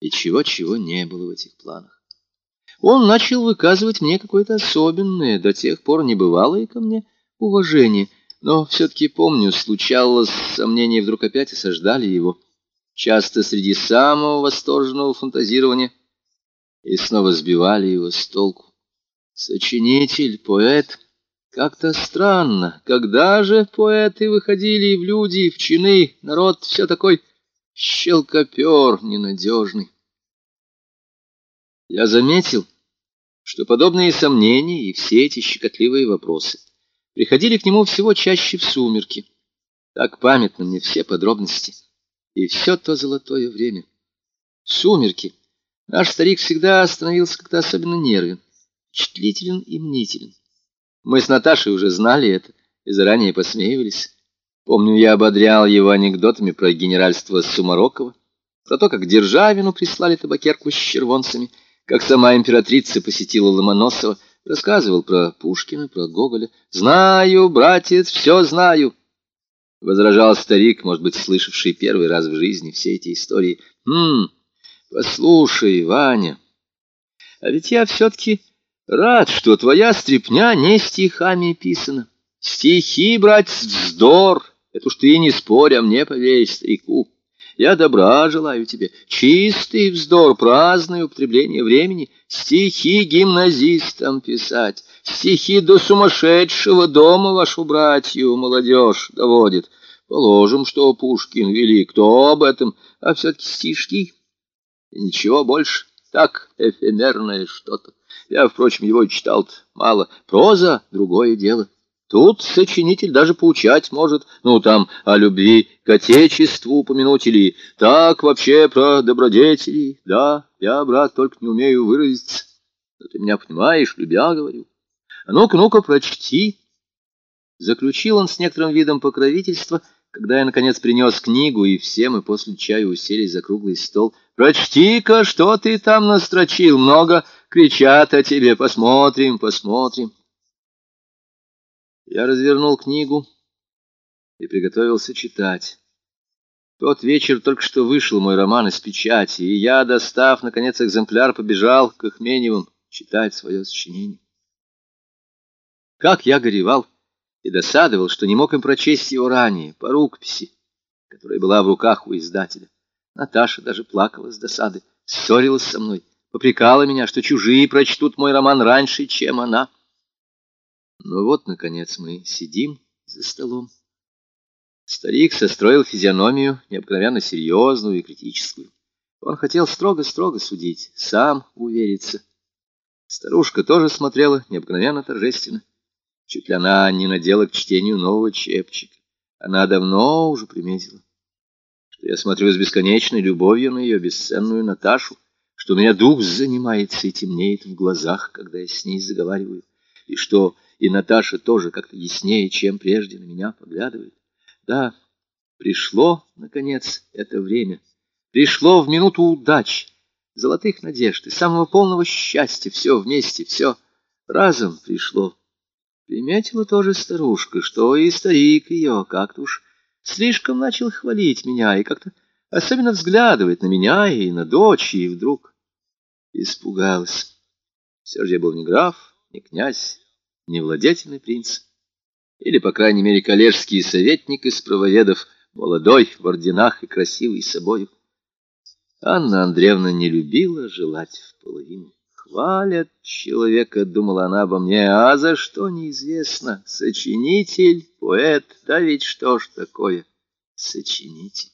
И чего-чего не было в этих планах. Он начал выказывать мне какое-то особенное, до тех пор небывалое ко мне уважение, но все-таки помню, случалось, сомнения вдруг опять осаждали его, часто среди самого восторженного фантазирования, и снова сбивали его с толку. Сочинитель, поэт, как-то странно, когда же поэты выходили в люди, в чины, народ все такой щелкопер ненадежный. Я заметил, что подобные сомнения и все эти щекотливые вопросы приходили к нему всего чаще в сумерки. Так памятны мне все подробности и все то золотое время. Сумерки. Наш старик всегда становился как-то особенно нервен, впечатлителен и мнителен. Мы с Наташей уже знали это и заранее посмеивались. Помню, я ободрял его анекдотами про генеральство Сумарокова, про то, как Державину прислали табакерку с червонцами — как сама императрица посетила Ломоносова, рассказывал про Пушкина, про Гоголя. «Знаю, братец, все знаю!» Возражал старик, может быть, слышавший первый раз в жизни все эти истории. «Хм, послушай, Ваня, а ведь я все-таки рад, что твоя стряпня не стихами писана. Стихи, братец, вздор, это уж ты не спорь, а мне поверь, старику». Я добра желаю тебе, чистый вздор, праздное употребление времени, стихи гимназистам писать, стихи до сумасшедшего дома вашу братью молодежь доводит. Положим, что Пушкин велик, кто об этом, а все-таки стишки. И ничего больше, так эфемерное что-то. Я, впрочем, его читал мало. Проза — другое дело. Тут сочинитель даже поучать может, ну, там, о любви к отечеству упомянуть или так вообще про добродетели. Да, я, брат, только не умею выразиться. Но ты меня понимаешь, любя, говорю. А ну-ка, ну-ка, прочти. Заключил он с некоторым видом покровительства, когда я, наконец, принес книгу, и все мы после чая уселись за круглый стол. «Прочти-ка, что ты там настрочил, много кричат о тебе, посмотрим, посмотрим». Я развернул книгу и приготовился читать. Тот вечер только что вышел мой роман из печати, и я, достав, наконец, экземпляр, побежал к Ахменевым читать свое сочинение. Как я горевал и досадовал, что не мог им прочесть его ранее, по рукописи, которая была в руках у издателя. Наташа даже плакала с досады, ссорилась со мной, попрекала меня, что чужие прочтут мой роман раньше, чем она. Ну вот, наконец, мы сидим за столом. Старик состроил физиономию необыкновенно серьезную и критическую. Он хотел строго-строго судить, сам увериться. Старушка тоже смотрела необыкновенно торжественно. Чуть ли она не надела к чтению нового чепчика. Она давно уже приметила, что я смотрю с бесконечной любовью на ее бесценную Наташу, что у меня дух занимается и темнеет в глазах, когда я с ней заговариваю, и что и Наташа тоже как-то яснее, чем прежде, на меня поглядывает. Да, пришло, наконец, это время. Пришло в минуту удач, золотых надежд и самого полного счастья. Все вместе, все разом пришло. Приметила тоже старушка, что и старик ее как-то уж слишком начал хвалить меня и как-то особенно взглядывать на меня и на дочь, и вдруг испугалась. Все же я был не граф, не князь, невладетельный принц, или, по крайней мере, коллежский советник из правоведов, молодой, в орденах и красивый собою. Анна Андреевна не любила желать в половину. Хвалят человека, думала она обо мне, а за что неизвестно. Сочинитель, поэт, да ведь что ж такое сочинитель?